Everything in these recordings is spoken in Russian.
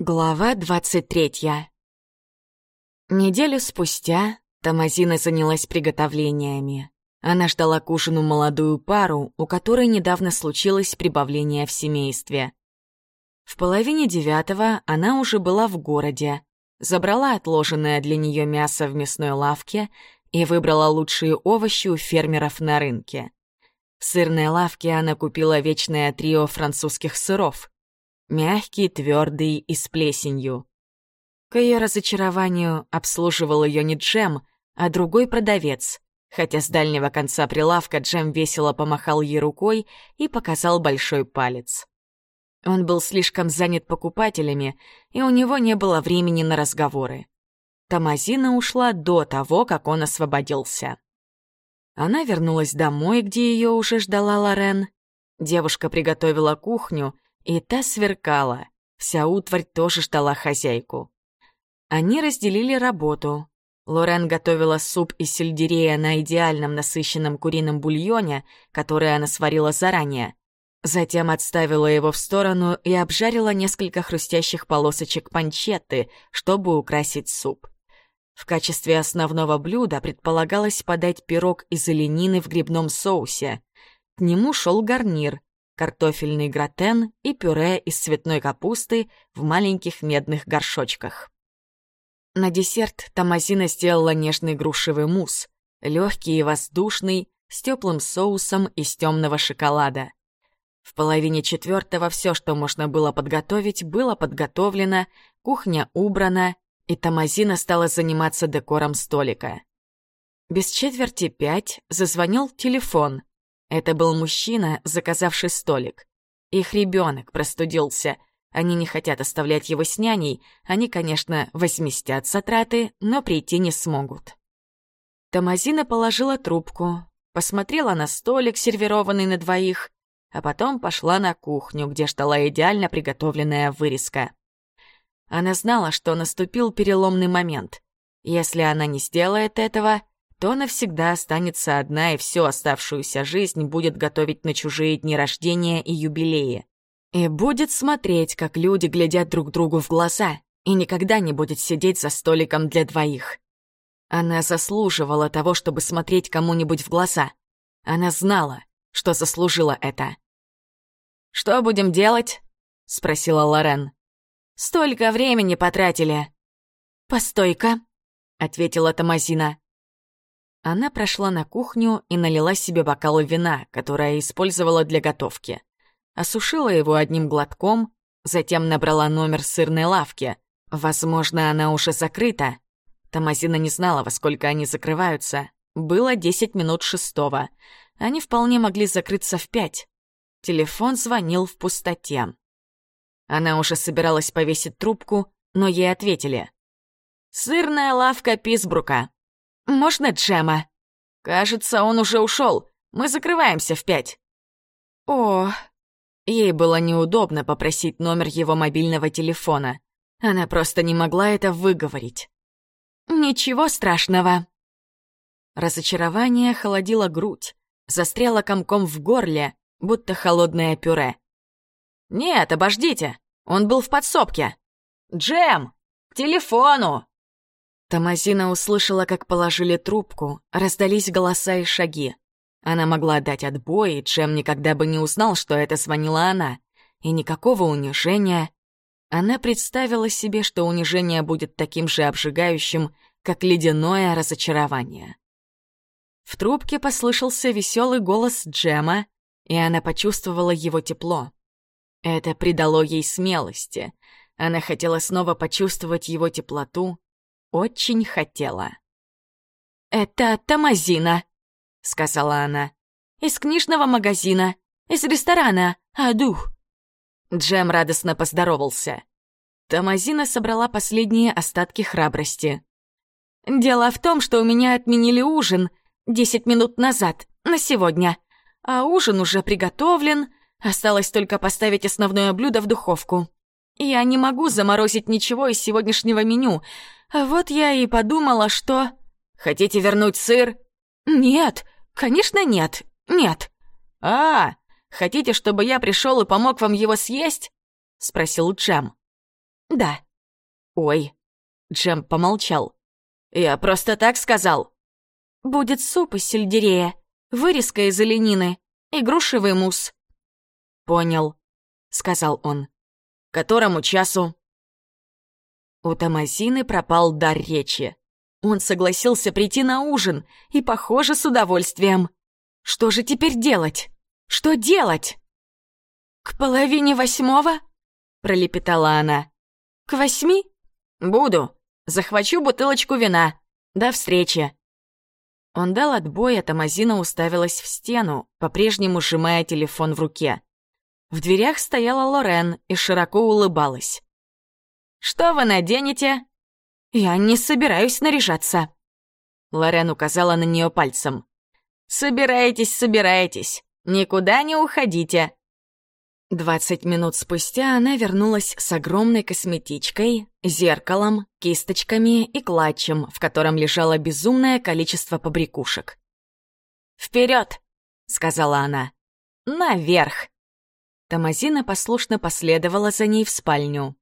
Глава двадцать третья. Неделю спустя Тамазина занялась приготовлениями. Она ждала к ужину молодую пару, у которой недавно случилось прибавление в семействе. В половине девятого она уже была в городе, забрала отложенное для нее мясо в мясной лавке и выбрала лучшие овощи у фермеров на рынке. В сырной лавке она купила вечное трио французских сыров — мягкий, твердый и с плесенью. К ее разочарованию обслуживал ее не Джем, а другой продавец, хотя с дальнего конца прилавка Джем весело помахал ей рукой и показал большой палец. Он был слишком занят покупателями, и у него не было времени на разговоры. Тамазина ушла до того, как он освободился. Она вернулась домой, где ее уже ждала Лорен. Девушка приготовила кухню — и та сверкала. Вся утварь тоже ждала хозяйку. Они разделили работу. Лорен готовила суп из сельдерея на идеальном насыщенном курином бульоне, который она сварила заранее. Затем отставила его в сторону и обжарила несколько хрустящих полосочек панчетты, чтобы украсить суп. В качестве основного блюда предполагалось подать пирог из оленины в грибном соусе. К нему шел гарнир картофельный гратен и пюре из цветной капусты в маленьких медных горшочках. На десерт Тамазина сделала нежный грушевый мусс, легкий и воздушный, с теплым соусом из темного шоколада. В половине четвертого все, что можно было подготовить, было подготовлено, кухня убрана, и Тамазина стала заниматься декором столика. Без четверти пять зазвонил телефон, это был мужчина, заказавший столик. Их ребенок простудился. Они не хотят оставлять его с няней. Они, конечно, возместят затраты, но прийти не смогут. Тамазина положила трубку, посмотрела на столик, сервированный на двоих, а потом пошла на кухню, где ждала идеально приготовленная вырезка. Она знала, что наступил переломный момент. Если она не сделает этого, то навсегда останется одна и всю оставшуюся жизнь будет готовить на чужие дни рождения и юбилеи. И будет смотреть, как люди глядят друг другу в глаза, и никогда не будет сидеть за столиком для двоих. Она заслуживала того, чтобы смотреть кому-нибудь в глаза. Она знала, что заслужила это. «Что будем делать?» — спросила Лорен. «Столько времени потратили». «Постой-ка», — ответила Тамазина. Она прошла на кухню и налила себе бокал вина, которое использовала для готовки. Осушила его одним глотком, затем набрала номер сырной лавки. Возможно, она уже закрыта. Тамазина не знала, во сколько они закрываются. Было десять минут шестого. Они вполне могли закрыться в пять. Телефон звонил в пустоте. Она уже собиралась повесить трубку, но ей ответили. «Сырная лавка Писбрука. «Можно Джема?» «Кажется, он уже ушел. Мы закрываемся в пять». «О...» Ей было неудобно попросить номер его мобильного телефона. Она просто не могла это выговорить. «Ничего страшного». Разочарование холодило грудь, застряло комком в горле, будто холодное пюре. «Нет, обождите, он был в подсобке. Джем, к телефону!» Тамазина услышала, как положили трубку, раздались голоса и шаги. Она могла дать отбой, и Джем никогда бы не узнал, что это звонила она. И никакого унижения. Она представила себе, что унижение будет таким же обжигающим, как ледяное разочарование. В трубке послышался веселый голос Джема, и она почувствовала его тепло. Это придало ей смелости. Она хотела снова почувствовать его теплоту, очень хотела. «Это Тамазина», — сказала она. «Из книжного магазина, из ресторана, Адух». Джем радостно поздоровался. Тамазина собрала последние остатки храбрости. «Дело в том, что у меня отменили ужин десять минут назад, на сегодня. А ужин уже приготовлен, осталось только поставить основное блюдо в духовку. Я не могу заморозить ничего из сегодняшнего меню, вот я и подумала, что... Хотите вернуть сыр? Нет, конечно нет, нет. А, хотите, чтобы я пришел и помог вам его съесть? Спросил Джем. Да. Ой. Джем помолчал. Я просто так сказал. Будет суп из сельдерея, вырезка из оленины и грушевый мусс. Понял, сказал он. Которому часу? У Томазины пропал дар речи. Он согласился прийти на ужин, и, похоже, с удовольствием. Что же теперь делать? Что делать? «К половине восьмого?» — пролепетала она. «К восьми?» «Буду. Захвачу бутылочку вина. До встречи». Он дал отбой, а Тамазина уставилась в стену, по-прежнему сжимая телефон в руке. В дверях стояла Лорен и широко улыбалась. «Что вы наденете?» «Я не собираюсь наряжаться». Лорен указала на нее пальцем. «Собираетесь, собираетесь. Никуда не уходите. Двадцать минут спустя она вернулась с огромной косметичкой, зеркалом, кисточками и клатчем, в котором лежало безумное количество побрякушек. «Вперед!» — сказала она. «Наверх!» Тамазина послушно последовала за ней в спальню.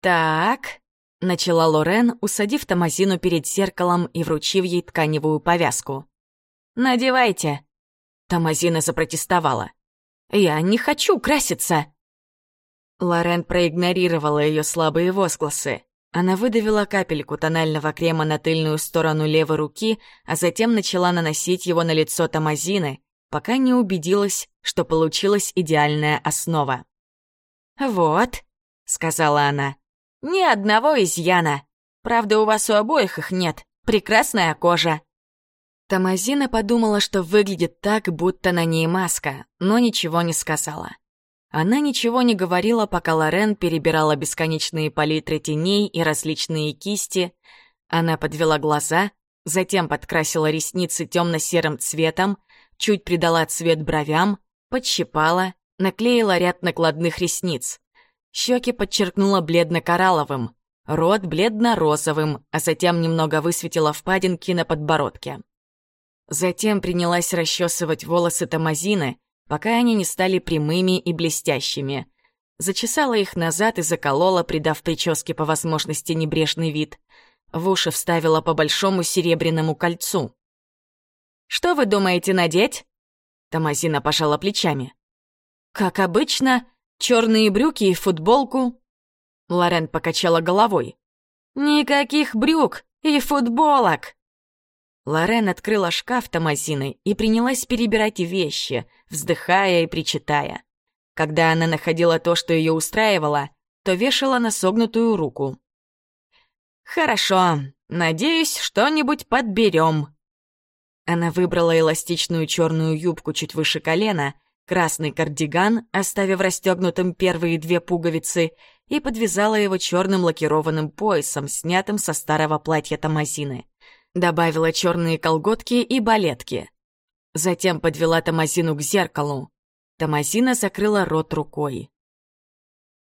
«Так», — начала Лорен, усадив Тамазину перед зеркалом и вручив ей тканевую повязку. «Надевайте!» Тамазина запротестовала. Я не хочу краситься!» Лорен проигнорировала ее слабые возгласы. Она выдавила капельку тонального крема на тыльную сторону левой руки, а затем начала наносить его на лицо Тамазины, пока не убедилась, что получилась идеальная основа. «Вот», — сказала она, — «ни одного изъяна. Правда, у вас у обоих их нет. Прекрасная кожа». Тамазина подумала, что выглядит так, будто на ней маска, но ничего не сказала. Она ничего не говорила, пока Лорен перебирала бесконечные палитры теней и различные кисти. Она подвела глаза, затем подкрасила ресницы темно-серым цветом, чуть придала цвет бровям, подщипала, наклеила ряд накладных ресниц. Щеки подчеркнула бледно-коралловым, рот бледно-розовым, а затем немного высветила впадинки на подбородке. Затем принялась расчесывать волосы Тамазины, пока они не стали прямыми и блестящими. Зачесала их назад и заколола, придав прическе по возможности небрежный вид. В уши вставила по большому серебряному кольцу. «Что вы думаете надеть?» Тамазина пожала плечами. «Как обычно, черные брюки и футболку». Лорен покачала головой. «Никаких брюк и футболок!» Лорен открыла шкаф Томазины и принялась перебирать вещи, вздыхая и причитая. Когда она находила то, что ее устраивало, то вешала на согнутую руку. «Хорошо, надеюсь, что-нибудь подберем». Она выбрала эластичную черную юбку чуть выше колена, красный кардиган, оставив расстегнутым первые две пуговицы, и подвязала его черным лакированным поясом, снятым со старого платья Томазины. Добавила черные колготки и балетки. Затем подвела Томазину к зеркалу. Томазина закрыла рот рукой.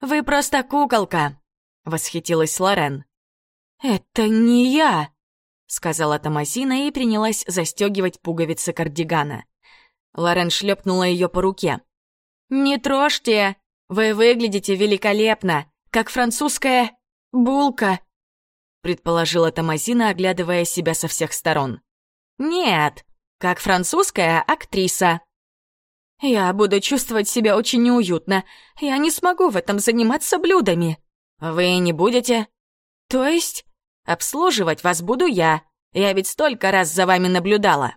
«Вы просто куколка!» — восхитилась Лорен. «Это не я!» — сказала Томазина и принялась застегивать пуговицы кардигана. Лорен шлепнула ее по руке. «Не трожьте! Вы выглядите великолепно, как французская булка!» предположила Томазина, оглядывая себя со всех сторон. «Нет, как французская актриса». «Я буду чувствовать себя очень неуютно. Я не смогу в этом заниматься блюдами». «Вы не будете?» «То есть?» «Обслуживать вас буду я. Я ведь столько раз за вами наблюдала».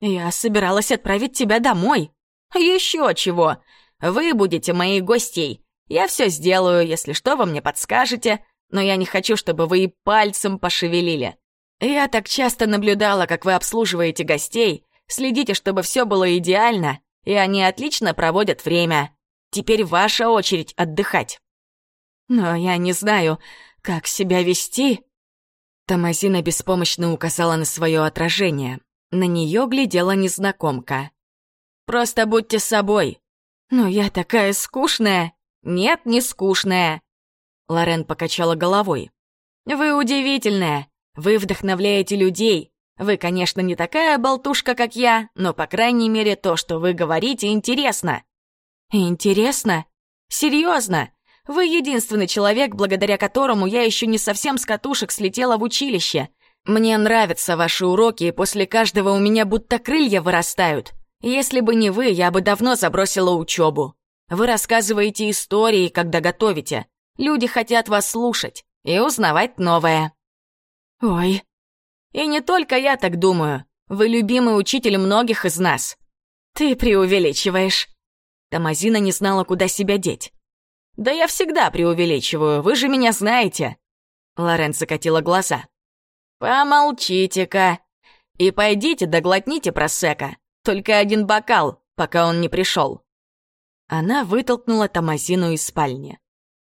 «Я собиралась отправить тебя домой». «Еще чего. Вы будете моей гостей. Я все сделаю, если что, вы мне подскажете но я не хочу, чтобы вы и пальцем пошевелили. Я так часто наблюдала, как вы обслуживаете гостей, следите, чтобы все было идеально, и они отлично проводят время. Теперь ваша очередь отдыхать. Но я не знаю, как себя вести. Тамазина беспомощно указала на свое отражение. На нее глядела незнакомка. «Просто будьте собой». «Но я такая скучная». «Нет, не скучная. Лорен покачала головой. «Вы удивительная. Вы вдохновляете людей. Вы, конечно, не такая болтушка, как я, но, по крайней мере, то, что вы говорите, интересно». «Интересно? Серьезно? Вы единственный человек, благодаря которому я еще не совсем с катушек слетела в училище. Мне нравятся ваши уроки, и после каждого у меня будто крылья вырастают. Если бы не вы, я бы давно забросила учебу. Вы рассказываете истории, когда готовите. Люди хотят вас слушать и узнавать новое. Ой. И не только я так думаю. Вы любимый учитель многих из нас. Ты преувеличиваешь. Тамазина не знала, куда себя деть. «Да я всегда преувеличиваю, вы же меня знаете!» Лорен закатила глаза. «Помолчите-ка! И пойдите доглотните просека, только один бокал, пока он не пришел». Она вытолкнула Тамазину из спальни.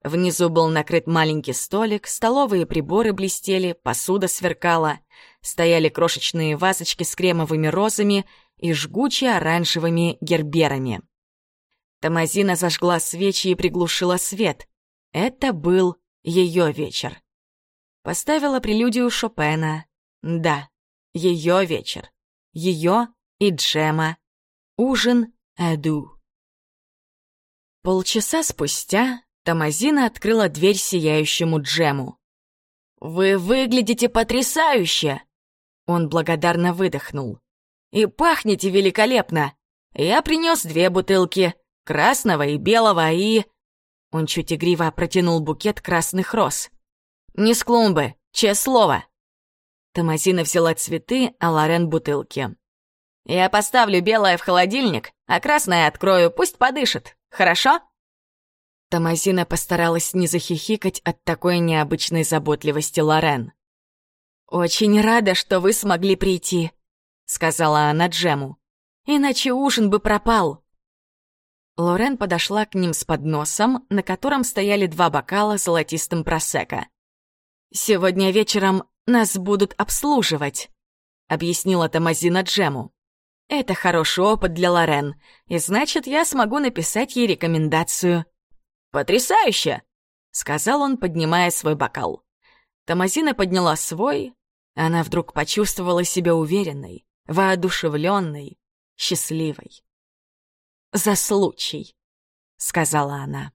Внизу был накрыт маленький столик, столовые приборы блестели, посуда сверкала, стояли крошечные вазочки с кремовыми розами и жгучие оранжевыми герберами. Тамазина зажгла свечи и приглушила свет. Это был ее вечер. Поставила прелюдию Шопена. Да, ее вечер. Ее и Джема. Ужин Эду. Полчаса спустя Тамазина открыла дверь сияющему Джему. «Вы выглядите потрясающе!» Он благодарно выдохнул. «И пахнете великолепно! Я принес две бутылки красного и белого, и...» Он чуть игриво протянул букет красных роз. «Не с клумбы, честное слово!» Томазина взяла цветы, а Лорен — бутылки. «Я поставлю белое в холодильник, а красное открою, пусть подышит, хорошо?» Томазина постаралась не захихикать от такой необычной заботливости Лорен. «Очень рада, что вы смогли прийти», — сказала она Джему. «Иначе ужин бы пропал». Лорен подошла к ним с подносом, на котором стояли два бокала с золотистым просека. «Сегодня вечером нас будут обслуживать», — объяснила Томазина Джему. «Это хороший опыт для Лорен, и значит, я смогу написать ей рекомендацию». «Потрясающе!» — сказал он, поднимая свой бокал. Томазина подняла свой. Она вдруг почувствовала себя уверенной, воодушевленной, счастливой за случай», — сказала она.